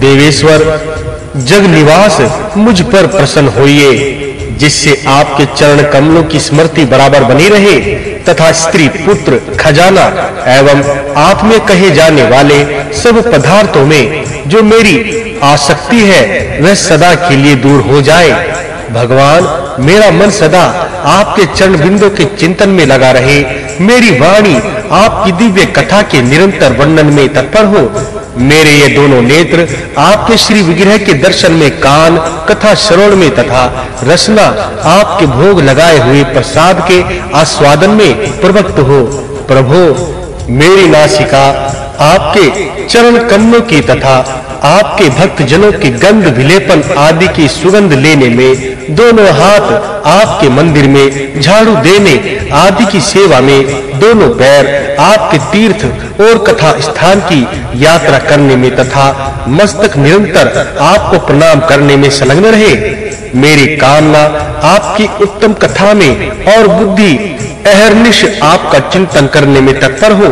देवेश्वर जग निवास मुझ पर प्रसन्न होइए, जिससे आपके चरण कमलों की स्मृति बराबर बनी रहे, तथा स्त्री पुत्र, खजाना एवं आप में कहे जाने वाले सब पदार्थों में जो मेरी आसक्ति है, वह सदा के लिए दूर हो जाए। भगवान, मेरा मन सदा आपके चरण बिंदु के चिंतन में लगा रहे। मेरी वाणी आपकी दिव्य कथा के निरंतर वर्णन में तत्पर हो। मेरे ये दोनों नेत्र आपके श्री विग्रह के दर्शन में कान, कथा श्रवण में तथा रसना आपके भोग लगाए हुए प्रसाद के आस्वादन में प्रवक्त हो। प्रभु, मेरी नासिका, आपके चरण कमलों की तथा आपके भक्त जनों की गंध विलेपन आदि की सुगंध लेने में दोनों हाथ आपके मंदिर में, झाड़ू देने, आदि की सेवा में दोनों पैर आपके तीर्थ और कथा स्थान की यात्रा करने में तथा मस्तक निरंतर आपको प्रणाम करने में संलग्न रहे। मेरी कामना आपकी उत्तम कथा में और बुद्धि अहरनिश आपका चिंतन करने में तत्पर हो।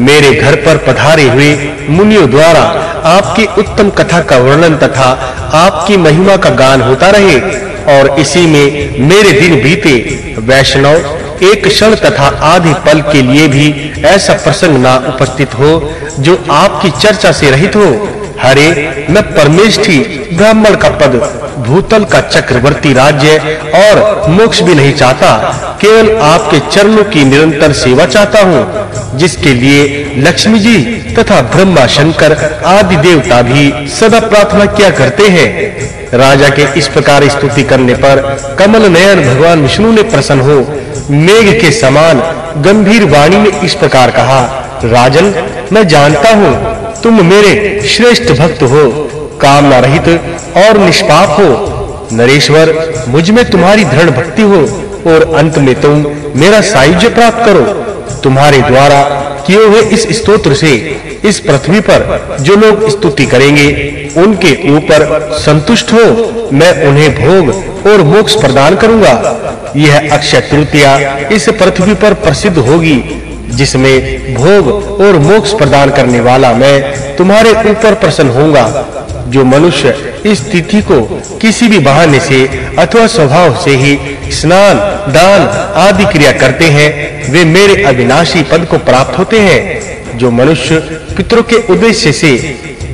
मेरे घर पर पधारे हुए मुनियों द्वारा आपकी उत्तम कथा का वर्णन तथा आपकी महिमा का गान होता रहे। और इसी में मेरे दिन बीते, वैष्णव, एक क्षण तथा आधे पल के लिए भी ऐसा प्रसंग ना उपस्थित हो, जो आपकी चर्चा से रहित हो। हरे, मैं परमेष्ठी, ब्राह्मण का पद, भूतल का चक्रवर्ती राज्य, और मोक्ष भी नहीं चाहता, केवल आपके चरणों की निरंतर सेवा चाहता हूँ, जिसके लिए लक्ष्मी जी तथा ब्रह्मा शंकर आदि देवता भी सदा प्रार्थना किया करते हैं। राजा के इस प्रकार स्तुति करने पर कमल नयन भगवान विष्णु ने प्रसन्न हो, मेघ के समान गंभीर वाणी में इस प्रकार कहा, राजन, मैं जानता हूँ तुम मेरे श्रेष्ठ भक्त हो, कामना रहित और निष्पाप हो। नरेश्वर, मुझमें तुम्हारी दृढ़ भक्ति हो और अंत में तुम मेरा सायुज्य प्राप्त करो। तुम्हारे द्वारा किए हुए इस स्तोत्र से, इस पृथ्वी पर जो लोग स्तुति करेंगे, उनके ऊपर संतुष्ट हो। मैं उन्हें भोग और मोक्ष प्रदान करूँगा। यह अक्षय तृतीया इस पृथ्वी पर प्रसिद्ध होगी। जिसमें भोग और मोक्ष प्रदान करने वाला मैं तुम्हारे ऊपर प्रसन्न होऊँगा। जो मनुष्य इस तिथि को किसी भी बहाने से अथवा स्वभाव से ही स्नान, दान आदि क्रिया करते हैं, वे मेरे अविनाशी पद को प्राप्त होते हैं। जो मनुष्य पितरों के उद्देश्य से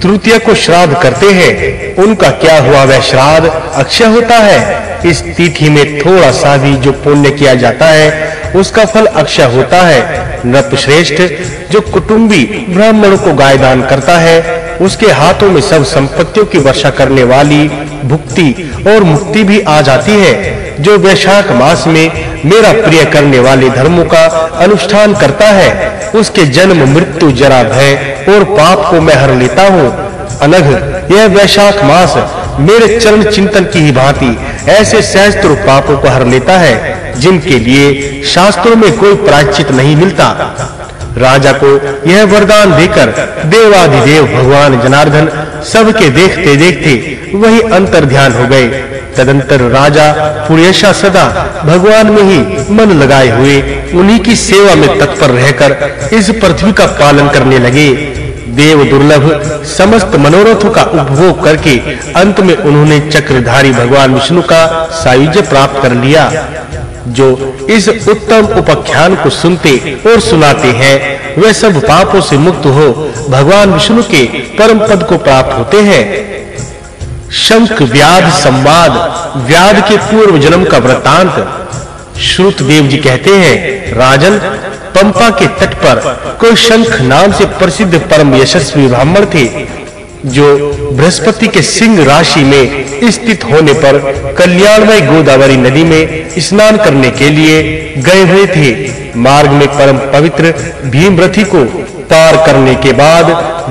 तृतीया को श्राद्ध करते हैं, उनका क्या हुआ वह श्राद्ध अक्षय होता है। इस तिथि में थोड़ा सा भी जो पुण्य किया जाता है, उसका फल अक्षय होता है। नृप श्रेष्ठ जो कुटुंबी ब्राह्मणों को गाय दान करता है, उसके हाथों में सब संपत्तियों की वर्षा करने वाली भुक्ति और मुक्ति भी आ जाती है, जो वैशाख मास में मेरा प्रिय करने वाले धर्मों का अनुष्ठान करता है। उसके जन्म मृत्यु जरा भय और पाप को मैं हर लेता हूँ। अनघ यह वैशाख मास मेरे चरण चिंतन की ही भांति ऐसे सहस्त्र पापों को हर लेता है, जिनके लिए शास्त्रों में कोई प्रायश्चित नहीं मिलता। राजा को यह वरदान देकर देवाधिदेव भगवान जनार्दन सबके देखते देखते वही अंतर ध्यान हो गए। तदंतर राजा पुरेशा सदा भगवान में ही मन लगाए हुए उन्हीं की सेवा में तत्पर रहकर इस पृथ्वी का पालन करने लगे। देव दुर्लभ समस्त मनोरथों का उपभोग करके अंत में उन्होंने चक्रधारी भगवान विष्णु का सायुज्य प्राप्त कर लिया, जो इस उत्तम उपाख्यान को सुनते और सुनाते हैं। वे सब पापों से मुक्त हो भगवान विष्णु के परम पद को प्राप्त होते हैं। शंख, व्याध, संवाद, व्याध के पूर्व जन्म का वृतांत श्रुत देव जी कहते हैं, राजन, पंपा के तट पर कोई शंख नाम से प्रसिद्ध परम यशस्वी ब्राह्मण थे, जो बृहस्पति के सिंह राशि में स्थित होने पर कल्याणमय गोदावरी नदी में स्नान करने के लिए गए हुए थे। मार्ग में परम पवित्र भीमरथी को पार करने के बाद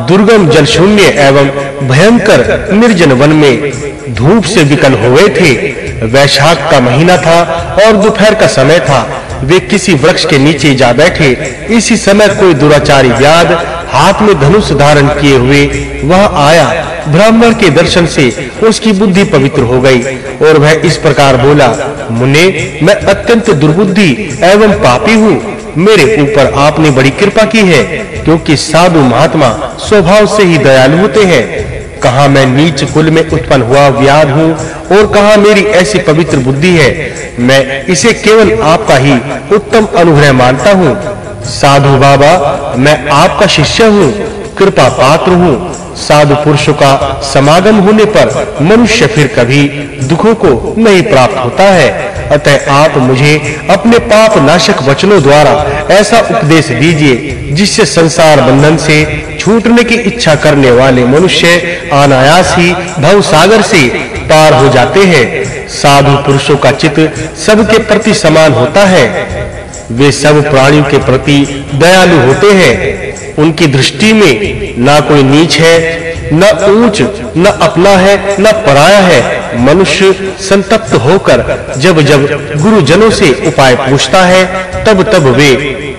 दुर्गम जल शून्य एवं भयंकर निर्जन वन में धूप से विकल हुए थे। वैशाख का महीना था और दोपहर का समय था। वे किसी वृक्ष के नीचे जा बैठे। इसी समय कोई दुराचारी व्याध हाथ में धनुष धारण किए हुए वह आया। ब्राह्मण के दर्शन से उसकी बुद्धि पवित्र हो गई और वह इस प्रकार बोला, मुने, मैं अत्यंत दुर्बुद्धि एवं पापी हूँ। मेरे ऊपर आपने बड़ी कृपा की है, क्योंकि साधु महात्मा स्वभाव से ही दयालु होते हैं। कहा मैं नीच कुल में उत्पन्न हुआ, व्याध हूँ, और कहा मेरी ऐसी पवित्र बुद्धि है, मैं इसे केवल आपका ही उत्तम अनुग्रह मानता हूँ। साधु बाबा, मैं आपका शिष्य हूँ, कृपा पात्र हूँ। साधु पुरुषों का समागम होने पर मनुष्य फिर कभी दुखों को नहीं प्राप्त होता है। अतः आप मुझे अपने पाप नाशक वचनों द्वारा ऐसा उपदेश दीजिए, जिससे संसार बंधन से छूटने की इच्छा करने वाले मनुष्य अनायास ही भव सागर से पार हो जाते हैं। साधु पुरुषों का चित्त सबके प्रति समान होता है। वे सब प्राणियों के प्रति दयालु होते हैं। उनकी दृष्टि में ना कोई नीच है, न ऊंच, न अपना है, न पराया है। मनुष्य संतप्त होकर जब जब गुरुजनों से उपाय पूछता है, तब तब वे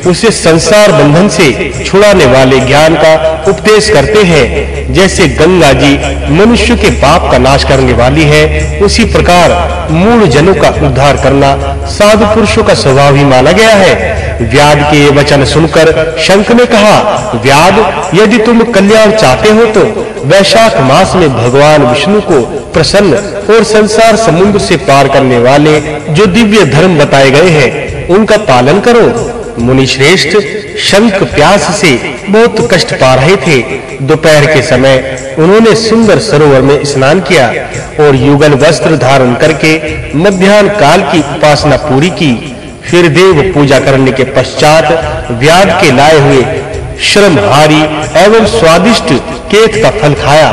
उसे संसार बंधन से छुड़ाने वाले ज्ञान का उपदेश करते हैं। जैसे गंगा जी मनुष्य के पाप का नाश करने वाली है, उसी प्रकार मूल जनों का उद्धार करना साधु पुरुषों का स्वभाव ही माना गया है। व्याद के ये वचन सुनकर शंख ने कहा, व्याद, यदि तुम कल्याण चाहते हो तो वैशाख मास में भगवान विष्णु को प्रसन्न और संसार समुद्र से पार करने वाले जो दिव्य धर्म बताए गए हैं, उनका पालन करो। मुनि श्रेष्ठ शंख प्यास से बहुत कष्ट पा रहे थे। दोपहर के समय उन्होंने सुंदर सरोवर में स्नान किया और युगल वस्त्र धारण करके मध्याह्न काल की उपासना पूरी की। फिर देव पूजा करने के पश्चात व्याद के लाए हुए श्रमहारी एवं स्वादिष्ट केत का फल खाया।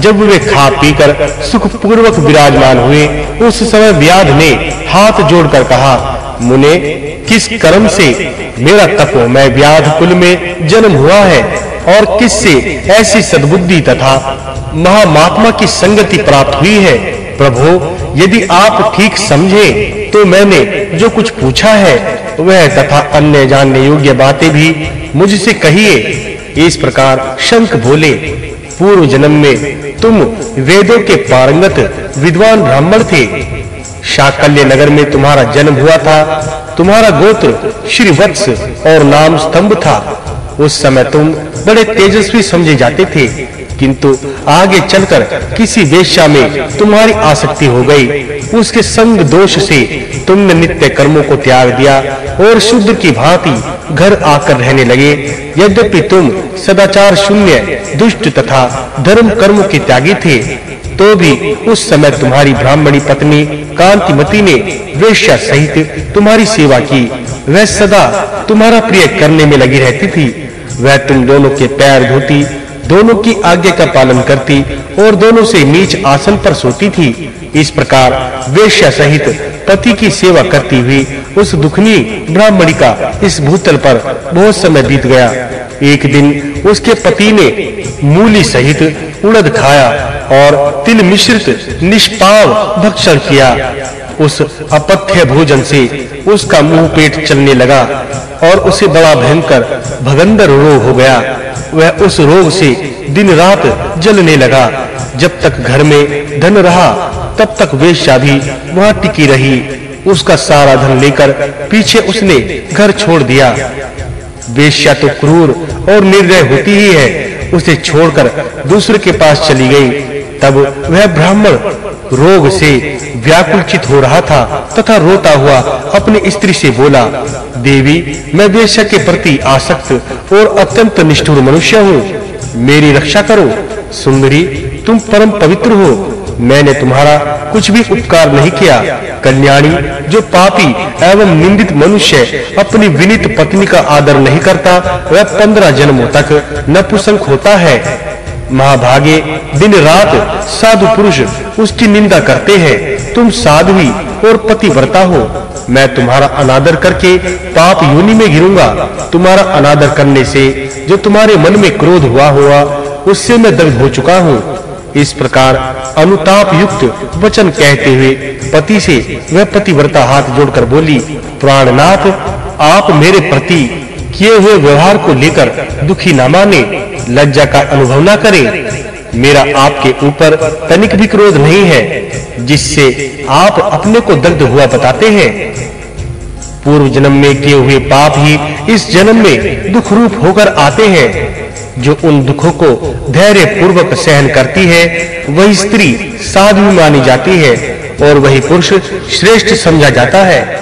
जब वे खा पीकर सुख पूर्वक विराजमान हुए, उस समय व्याध ने हाथ जोड़कर कहा, मुने, किस कर्म से मेरा तपो मैं व्याध कुल में जन्म हुआ है और किससे ऐसी सद्बुद्धि तथा महामात्मा की संगति प्राप्त हुई है? प्रभु, यदि आप ठीक समझे तो मैंने जो कुछ पूछा है, वह तथा अन्य जानने योग्य बातें भी मुझसे कहिए। इस प्रकार शंख बोले, पूर्व जन्म में तुम वेदों के पारंगत विद्वान ब्राह्मण थे। शाकल्य नगर में तुम्हारा जन्म हुआ था। तुम्हारा गोत्र श्री वत्स और नाम स्तंभ था। उस समय तुम बड़े तेजस्वी समझे जाते थे। किंतु आगे चलकर किसी वेश्या में तुम्हारी आसक्ति हो गई। उसके संग दोष से तुमने नित्य कर्मों को त्याग दिया और शुद्ध की भांति घर आकर रहने लगे। यद्यपि तुम सदाचार शून्य, दुष्ट तथा धर्म कर्म के त्यागी थे तो भी उस समय तुम्हारी ब्राह्मणी पत्नी कांतिमती ने वेश्या सहित तुम्हारी सेवा की। वह सदा तुम्हारा प्रिय करने में लगी रहती थी। वह तुम दोनों के पैर धोती दोनों की आज्ञा का पालन करती और दोनों से नीच आसन पर सोती थी। इस प्रकार वेश्या सहित पति की सेवा करती हुई उस दुखनी ब्राह्मणी का इस भूतल पर बहुत समय बीत गया। एक दिन उसके पति ने मूली सहित उड़द खाया और तिल मिश्रित निष्पाव भक्षण किया। उस अपथ्य भोजन से उसका मुँह पेट चलने लगा और उसे बड़ा भयंकर भगंदर रोग हो गया। वह उस रोग से दिन रात जलने लगा। जब तक घर में धन रहा, तब तक वेश्या भी वहाँ टिकी रही। उसका सारा धन लेकर पीछे उसने घर छोड़ दिया। वेश्या तो क्रूर और निर्दय होती ही है। उसे छोड़कर दूसरे के पास चली गई। तब वह ब्राह्मण रोग से व्याकुलचित हो रहा था तथा रोता हुआ अपनी स्त्री से बोला, देवी, मैं वेश्या के प्रति आसक्त और अत्यंत निष्ठुर मनुष्य हूँ। मेरी रक्षा करो। सुंदरी, तुम परम पवित्र हो। मैंने तुम्हारा कुछ भी उपकार नहीं किया। कल्याणी जो पापी एवं निंदित मनुष्य अपनी विनित पत्नी का आदर नहीं करता, वह पंद्रह जन्मों तक नपुंसक होता है। महाभागे दिन रात साधु पुरुष उसकी निंदा करते हैं। तुम साध्वी और पतिव्रता हो। मैं तुम्हारा अनादर करके पाप योनि में गिरूँगा। तुम्हारा अनादर करने से जो तुम्हारे मन में क्रोध हुआ हुआ उससे मैं दग्ध हो चुका हूँ। इस प्रकार अनुताप युक्त वचन कहते हुए पति से वह पतिव्रता हाथ जोड़कर बोली, प्राणनाथ, आप मेरे प्रति किए हुए व्यवहार को लेकर दुखी न माने, लज्जा का अनुभव न करें। मेरा आपके ऊपर तनिक भी क्रोध नहीं है, जिससे आप अपने को दग्ध हुआ बताते हैं। पूर्व जन्म में किए हुए पाप ही इस जन्म में दुख रूप होकर आते हैं। जो उन दुखों को धैर्य पूर्वक सहन करती है, वही स्त्री साधु मानी जाती है और वही पुरुष श्रेष्ठ समझा जाता है।